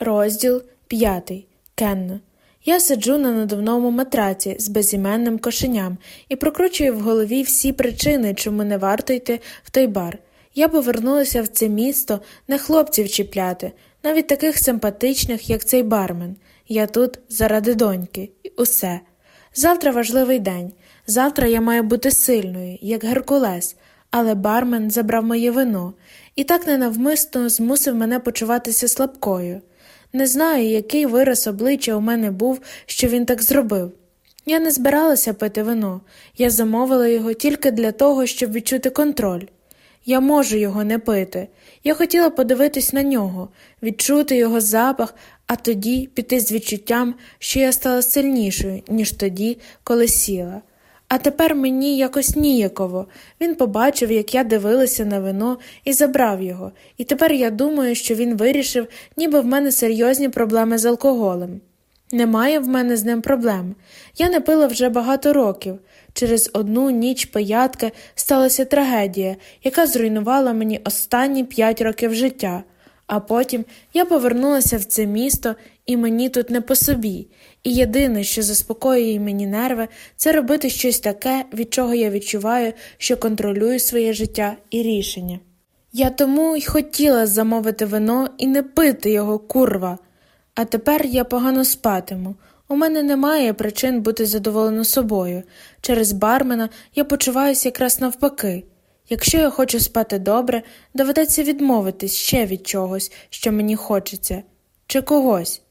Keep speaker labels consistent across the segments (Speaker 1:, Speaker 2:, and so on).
Speaker 1: Розділ п'ятий. Кенна. Я сиджу на надувному матраці з безіменним кошеням і прокручую в голові всі причини, чому не варто йти в той бар. Я повернулася в це місто не хлопців чіпляти, навіть таких симпатичних, як цей бармен. Я тут заради доньки, і усе. Завтра важливий день. Завтра я маю бути сильною, як Геркулес, але бармен забрав моє вино і так ненавмисно змусив мене почуватися слабкою. Не знаю, який вираз обличчя у мене був, що він так зробив. Я не збиралася пити вино, я замовила його тільки для того, щоб відчути контроль. Я можу його не пити. Я хотіла подивитись на нього, відчути його запах, а тоді піти з відчуттям, що я стала сильнішою, ніж тоді, коли сіла. А тепер мені якось ніяково. Він побачив, як я дивилася на вино і забрав його, і тепер я думаю, що він вирішив, ніби в мене серйозні проблеми з алкоголем. Немає в мене з ним проблем. Я не пила вже багато років. Через одну ніч пиятки сталася трагедія, яка зруйнувала мені останні п'ять років життя. А потім я повернулася в це місто, і мені тут не по собі, і єдине, що заспокоює мені нерви, це робити щось таке, від чого я відчуваю, що контролюю своє життя і рішення. Я тому й хотіла замовити вино і не пити його, курва. А тепер я погано спатиму. У мене немає причин бути задоволена собою. Через бармена я почуваюся якраз навпаки. Якщо я хочу спати добре, доведеться відмовитись ще від чогось, що мені хочеться, чи когось.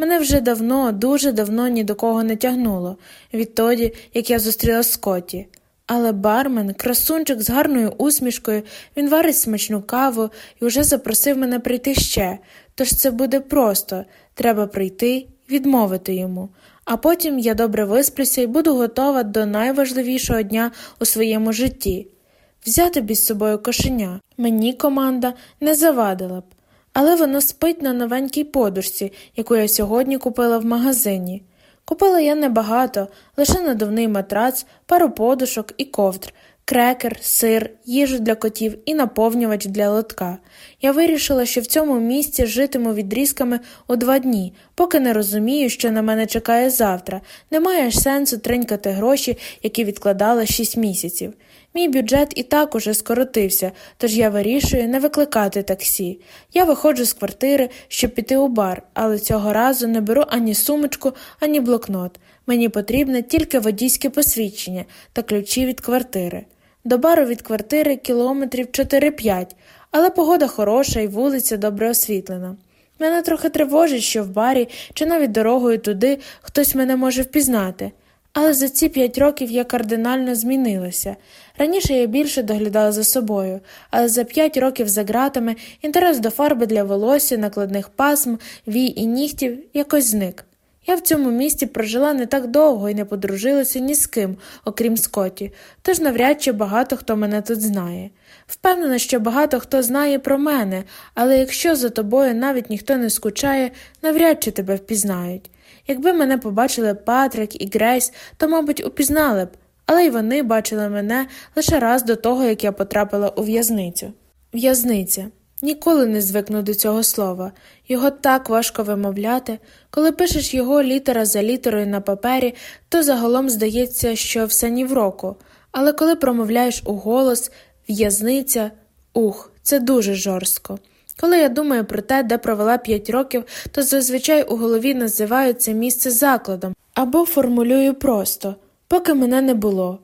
Speaker 1: Мене вже давно, дуже давно ні до кого не тягнуло, відтоді, як я зустріла Скотті. Але бармен, красунчик з гарною усмішкою, він варить смачну каву і вже запросив мене прийти ще, тож це буде просто треба прийти відмовити йому, а потім я добре висплюся і буду готова до найважливішого дня у своєму житті. Взяти б із собою кошеня. Мені команда не завадила б, але воно спить на новенькій подушці, яку я сьогодні купила в магазині. Купила я небагато, лише надувний матрац, пару подушок і ковдр, крекер, сир, їжу для котів і наповнювач для лотка. Я вирішила, що в цьому місці житиму відрізками у два дні, поки не розумію, що на мене чекає завтра. Немає ж сенсу тринькати гроші, які відкладала шість місяців. Мій бюджет і так уже скоротився, тож я вирішую не викликати таксі. Я виходжу з квартири, щоб піти у бар, але цього разу не беру ані сумочку, ані блокнот. Мені потрібне тільки водійське посвідчення та ключі від квартири. До бару від квартири кілометрів 4-5, але погода хороша і вулиця добре освітлена. Мене трохи тривожить, що в барі чи навіть дорогою туди хтось мене може впізнати. Але за ці п'ять років я кардинально змінилася. Раніше я більше доглядала за собою, але за п'ять років за ґратами інтерес до фарби для волосся, накладних пасм, вій і нігтів якось зник. Я в цьому місті прожила не так довго і не подружилася ні з ким, окрім Скотті, тож навряд чи багато хто мене тут знає. Впевнена, що багато хто знає про мене, але якщо за тобою навіть ніхто не скучає, навряд чи тебе впізнають. Якби мене побачили Патрик і Грейс, то, мабуть, упізнали б, але й вони бачили мене лише раз до того, як я потрапила у в'язницю. В'язниця. Ніколи не звикну до цього слова, його так важко вимовляти. Коли пишеш його літера за літерою на папері, то загалом здається, що все ні в року. Але коли промовляєш у голос, в'язниця, ух, це дуже жорстко. Коли я думаю про те, де провела п'ять років, то зазвичай у голові називаю це місце закладом або формулюю просто, поки мене не було.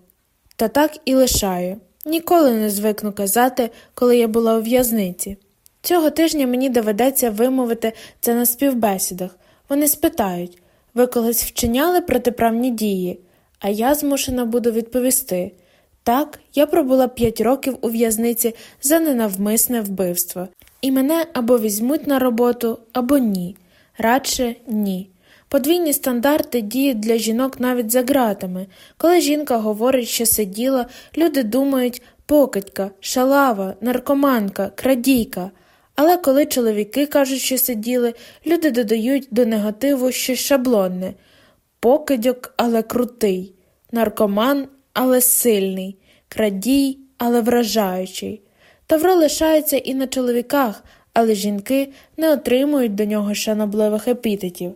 Speaker 1: Та так і лишаю. Ніколи не звикну казати, коли я була у в'язниці. Цього тижня мені доведеться вимовити це на співбесідах. Вони спитають ви колись вчиняли протиправні дії, а я змушена буду відповісти так, я пробула п'ять років у в'язниці за ненавмисне вбивство, і мене або візьмуть на роботу, або ні. Радше ні. Подвійні стандарти діють для жінок навіть за ґратами. Коли жінка говорить, що сиділа, люди думають покидька, шалава, наркоманка, крадійка. Але коли чоловіки кажуть, що сиділи, люди додають до негативу щось шаблонне покидьок, але крутий, наркоман, але сильний, крадій, але вражаючий. Тавро лишається і на чоловіках, але жінки не отримують до нього шанобливих епітетів.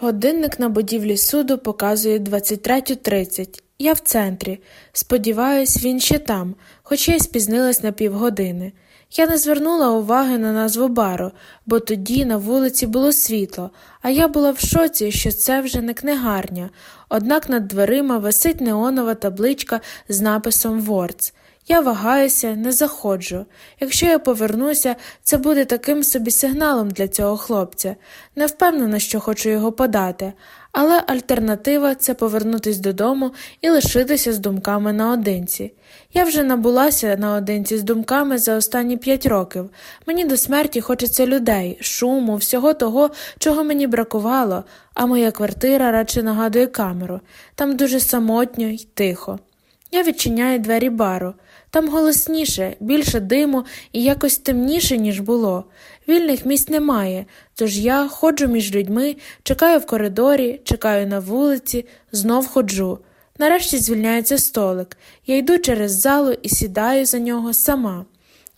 Speaker 1: Годинник на будівлі суду показує 23.30. Я в центрі. Сподіваюсь, він ще там, хоча й спізнилась на півгодини. Я не звернула уваги на назву бару, бо тоді на вулиці було світло, а я була в шоці, що це вже не книгарня. Однак над дверима висить неонова табличка з написом Вордс. Я вагаюся, не заходжу. Якщо я повернуся, це буде таким собі сигналом для цього хлопця. Не впевнена, що хочу його подати, але альтернатива це повернутися додому і лишитися з думками наодинці. Я вже набулася наодинці з думками за останні п'ять років. Мені до смерті хочеться людей, шуму, всього того, чого мені бракувало, а моя квартира радше нагадує камеру. Там дуже самотньо й тихо. Я відчиняю двері бару. Там голосніше, більше диму і якось темніше, ніж було. Вільних місць немає, тож я ходжу між людьми, чекаю в коридорі, чекаю на вулиці, знов ходжу. Нарешті звільняється столик. Я йду через залу і сідаю за нього сама.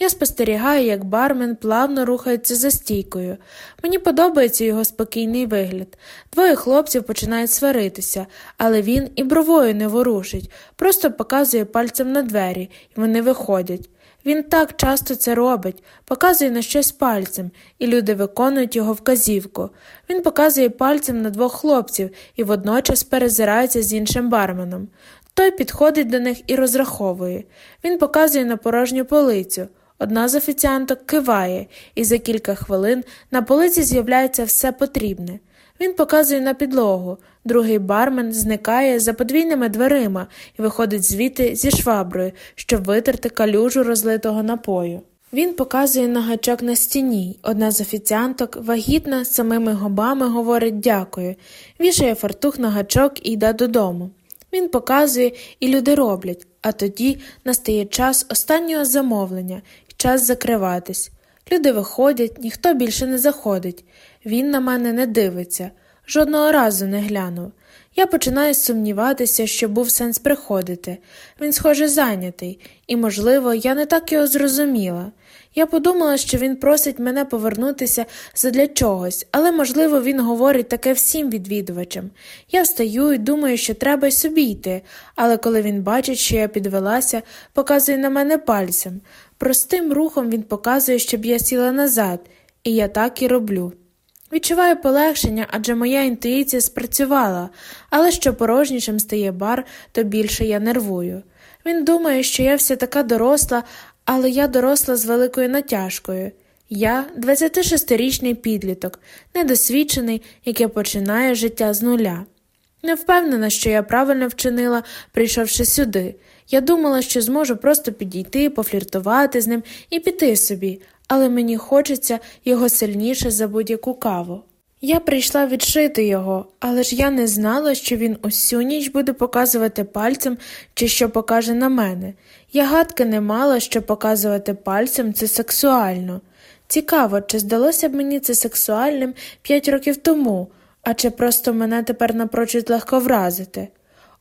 Speaker 1: Я спостерігаю, як бармен плавно рухається за стійкою. Мені подобається його спокійний вигляд. Двоє хлопців починають сваритися, але він і бровою не ворушить, просто показує пальцем на двері, і вони виходять. Він так часто це робить, показує на щось пальцем, і люди виконують його вказівку. Він показує пальцем на двох хлопців і водночас перезирається з іншим барменом. Той підходить до них і розраховує. Він показує на порожню полицю. Одна з офіціанток киває, і за кілька хвилин на полиці з'являється все потрібне. Він показує на підлогу, другий бармен зникає за подвійними дверима і виходить звідти зі шваброю, щоб витерти калюжу розлитого напою. Він показує на гачок на стіні. Одна з офіціанток, вагітна, самими губами говорить дякую, вішає фартух на гачок і йде додому. Він показує, і люди роблять, а тоді настає час останнього замовлення час закриватись. Люди виходять, ніхто більше не заходить. Він на мене не дивиться, жодного разу не глянув. Я починаю сумніватися, що був сенс приходити. Він, схоже, зайнятий, і, можливо, я не так його зрозуміла. Я подумала, що він просить мене повернутися задля чогось, але, можливо, він говорить таке всім відвідувачам. Я встаю і думаю, що треба й собі йти, але коли він бачить, що я підвелася, показує на мене пальцем. Простим рухом він показує, щоб я сіла назад, і я так і роблю. Відчуваю полегшення, адже моя інтуїція спрацювала, але що порожнішим стає бар, то більше я нервую. Він думає, що я вся така доросла, але я доросла з великою натяжкою. Я 26-річний підліток, недосвідчений, який починає життя з нуля. Не впевнена, що я правильно вчинила, прийшовши сюди. Я думала, що зможу просто підійти, пофліртувати з ним і піти собі, але мені хочеться його сильніше за будь-яку каву. Я прийшла відшити його, але ж я не знала, що він усю ніч буде показувати пальцем чи що покаже на мене. Я гадки не мала, що показувати пальцем це сексуально. Цікаво, чи здалося б мені це сексуальним п'ять років тому, а чи просто мене тепер напрочуд легко вразити.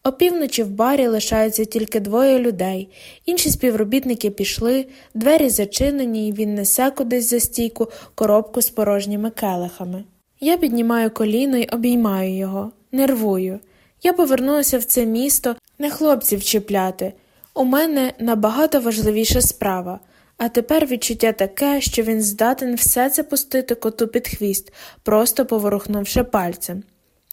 Speaker 1: Опівночі в барі лишається тільки двоє людей, інші співробітники пішли, двері зачинені, і він несе кудись за стійку коробку з порожніми келихами. Я піднімаю коліно й обіймаю його, нервую. Я повернулася в це місто не хлопців чіпляти. У мене набагато важливіша справа, а тепер відчуття таке, що він здатен все це пустити коту під хвіст, просто поворухнувши пальцем.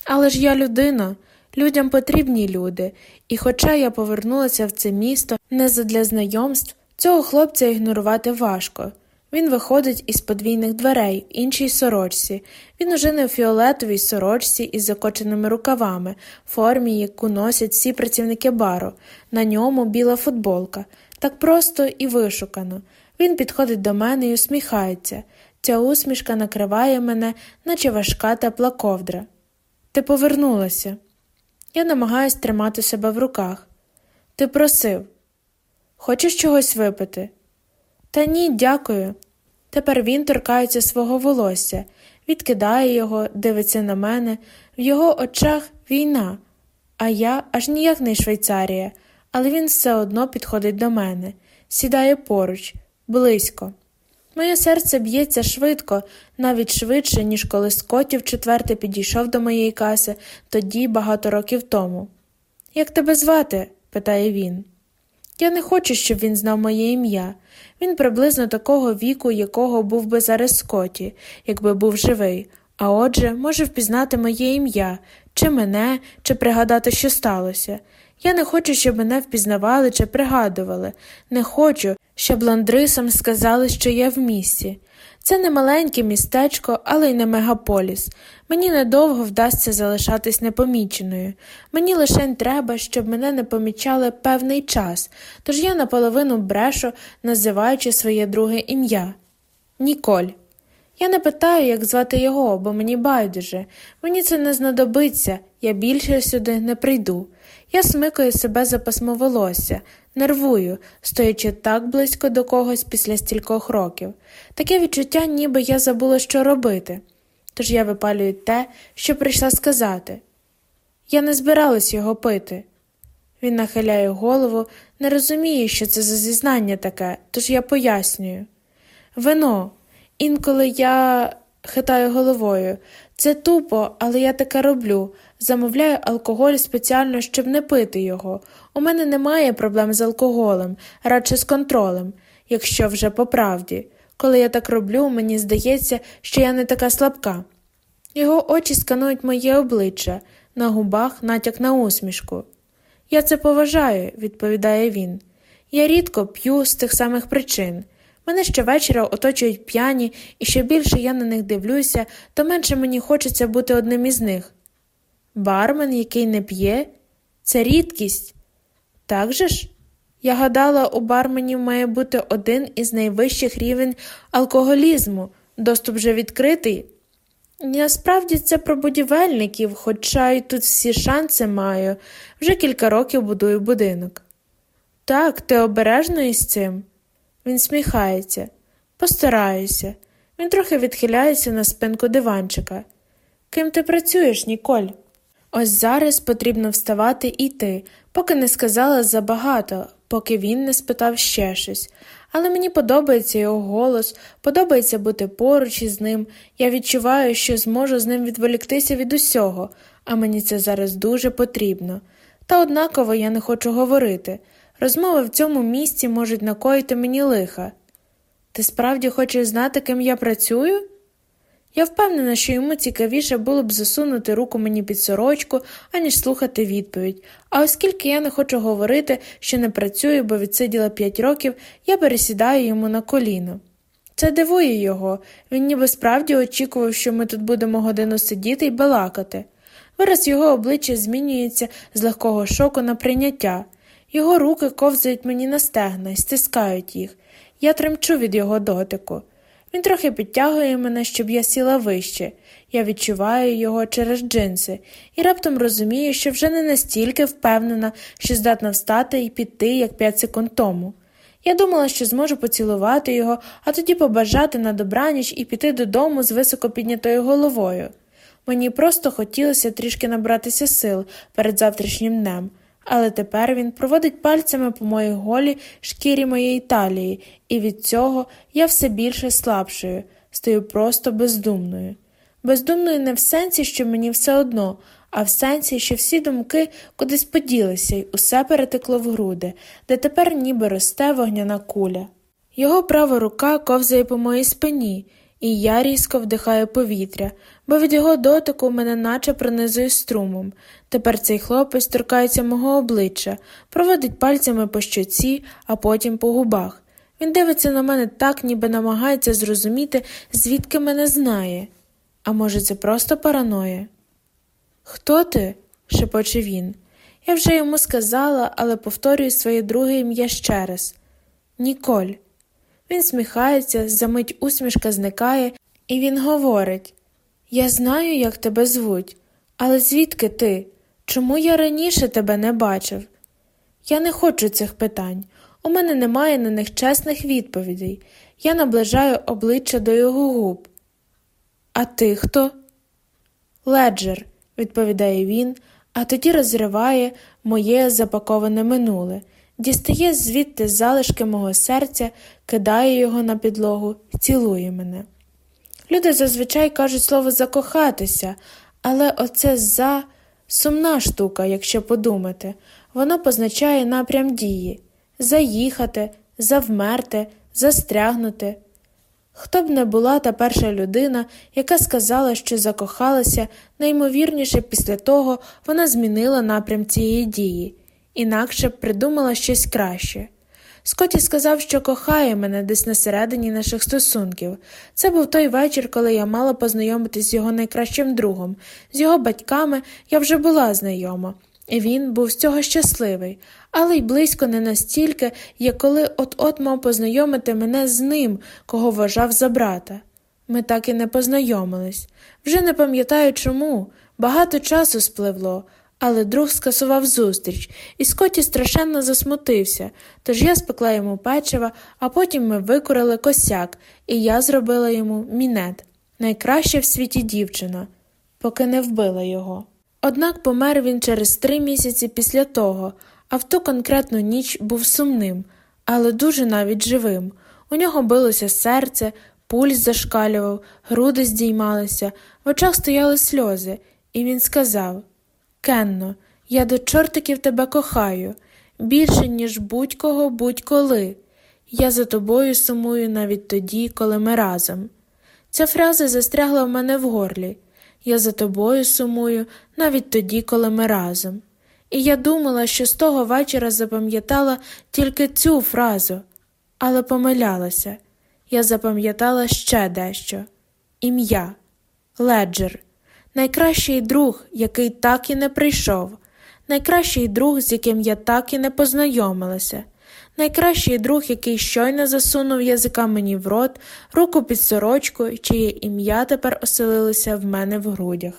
Speaker 1: Але ж я людина. Людям потрібні люди, і, хоча я повернулася в це місто не задля знайомств, цього хлопця ігнорувати важко. Він виходить із подвійних дверей в іншій сорочці. Він уже не у фіолетовій сорочці із закоченими рукавами, формі, яку носять всі працівники бару. На ньому біла футболка. Так просто і вишукано. Він підходить до мене і усміхається. Ця усмішка накриває мене, наче важка тепла ковдра. Ти повернулася. Я намагаюсь тримати себе в руках. Ти просив. Хочеш чогось випити? Та ні, дякую. Тепер він торкається свого волосся, відкидає його, дивиться на мене, в його очах війна, а я аж ніяк не Швейцарія, але він все одно підходить до мене, сідає поруч, близько. Моє серце б'ється швидко, навіть швидше, ніж коли Скотів четверте підійшов до моєї каси тоді багато років тому. Як тебе звати? питає він. Я не хочу, щоб він знав моє ім'я. Він приблизно такого віку, якого був би зараз Скоті, якби був живий, а отже, може впізнати моє ім'я, чи мене, чи пригадати, що сталося. Я не хочу, щоб мене впізнавали чи пригадували, не хочу, щоб ландрисам сказали, що я в місті. Це не маленьке містечко, але й не мегаполіс. Мені недовго вдасться залишатись непоміченою. Мені лише треба, щоб мене не помічали певний час, тож я наполовину брешу, називаючи своє друге ім'я Ніколь. Я не питаю, як звати його, бо мені байдуже. Мені це не знадобиться, я більше сюди не прийду. Я смикаю себе за пасмо волосся, нервую, стоячи так близько до когось після стількох років. Таке відчуття, ніби я забула, що робити. Тож я випалюю те, що прийшла сказати. Я не збиралась його пити. Він нахиляє голову, не розуміє, що це за зізнання таке, тож я пояснюю. Вино. Інколи я хитаю головою. Це тупо, але я таке роблю. Замовляю алкоголь спеціально, щоб не пити його. У мене немає проблем з алкоголем, радше з контролем, якщо вже по правді. Коли я так роблю, мені здається, що я не така слабка. Його очі сканують моє обличчя, на губах натяк на усмішку. Я це поважаю, відповідає він. Я рідко п'ю з тих самих причин. Мене щовечора оточують п'яні, і що більше я на них дивлюся, то менше мені хочеться бути одним із них. Бармен, який не п'є, це рідкість. Так же ж? Я гадала, у барменів має бути один із найвищих рівень алкоголізму, доступ вже відкритий. Насправді це про будівельників, хоча й тут всі шанси маю, вже кілька років будую будинок. Так, ти обережно із цим. Він сміхається, постараюся. Він трохи відхиляється на спинку диванчика. Ким ти працюєш, Ніколь? Ось зараз потрібно вставати і йти, поки не сказала забагато, поки він не спитав ще щось. Але мені подобається його голос, подобається бути поруч із ним. Я відчуваю, що зможу з ним відволіктися від усього, а мені це зараз дуже потрібно. Та однаково я не хочу говорити. Розмови в цьому місці можуть накоїти мені лиха. Ти справді хочеш знати, ким я працюю? Я впевнена, що йому цікавіше було б засунути руку мені під сорочку, аніж слухати відповідь. А оскільки я не хочу говорити, що не працюю, бо відсиділа п'ять років, я пересідаю йому на коліно. Це дивує його, він ніби справді очікував, що ми тут будемо годину сидіти і балакати. Вираз його обличчя змінюється з легкого шоку на прийняття. Його руки ковзають мені на стегна і стискають їх. Я тремчу від його дотику. Він трохи підтягує мене, щоб я сіла вище. Я відчуваю його через джинси і раптом розумію, що вже не настільки впевнена, що здатна встати і піти, як п'ять секунд тому. Я думала, що зможу поцілувати його, а тоді побажати на добраніч і піти додому з високо піднятою головою. Мені просто хотілося трішки набратися сил перед завтрашнім днем але тепер він проводить пальцями по моїй голі шкірі моєї талії, і від цього я все більше слабшою, стаю просто бездумною. Бездумною не в сенсі, що мені все одно, а в сенсі, що всі думки кудись поділися, й усе перетекло в груди, де тепер ніби росте вогняна куля. Його права рука ковзає по моїй спині, і я різко вдихаю повітря, бо від його дотику мене наче пронизує струмом. Тепер цей хлопець торкається мого обличчя, проводить пальцями по щоці, а потім по губах. Він дивиться на мене так, ніби намагається зрозуміти, звідки мене знає. А може, це просто параноя? Хто ти? шепоче він. Я вже йому сказала, але повторюю своє друге ім'я ще раз Ніколь. Він сміхається, замить усмішка зникає, і він говорить Я знаю, як тебе звуть, але звідки ти? Чому я раніше тебе не бачив? Я не хочу цих питань. У мене немає на них чесних відповідей. Я наближаю обличчя до його губ. А ти хто? Леджер, відповідає він, а тоді розриває моє запаковане минуле. Дістає звідти залишки мого серця, кидає його на підлогу цілує мене. Люди зазвичай кажуть слово закохатися, але оце за сумна штука, якщо подумати, воно позначає напрям дії заїхати, завмерти, застрягнути. Хто б не була та перша людина, яка сказала, що закохалася, найімовірніше після того вона змінила напрям цієї дії, інакше б придумала щось краще. Скотті сказав, що кохає мене десь на середині наших стосунків. Це був той вечір, коли я мала познайомитись з його найкращим другом. З його батьками я вже була знайома, і він був з цього щасливий, але й близько не настільки, як коли от-от мав познайомити мене з ним, кого вважав за брата. Ми так і не познайомились. Вже не пам'ятаю чому. Багато часу спливло, але друг скасував зустріч, і Скотті страшенно засмутився, тож я спекла йому печива, а потім ми викурили косяк, і я зробила йому мінет найкраща в світі дівчина, поки не вбила його. Однак помер він через три місяці після того, а в ту конкретну ніч був сумним, але дуже навіть живим. У нього билося серце, пульс зашкалював, груди здіймалися, в очах стояли сльози, і він сказав Кенно, я до чортиків тебе кохаю, більше, ніж будь-кого, будь-коли. Я за тобою сумую навіть тоді, коли ми разом. Ця фраза застрягла в мене в горлі. Я за тобою сумую навіть тоді, коли ми разом. І я думала, що з того вечора запам'ятала тільки цю фразу, але помилялася. Я запам'ятала ще дещо ім'я Леджер найкращий друг, який так і не прийшов, найкращий друг, з яким я так і не познайомилася, найкращий друг, який щойно засунув язика мені в рот, руку під сорочку, чиє ім'я тепер оселилося в мене в грудях.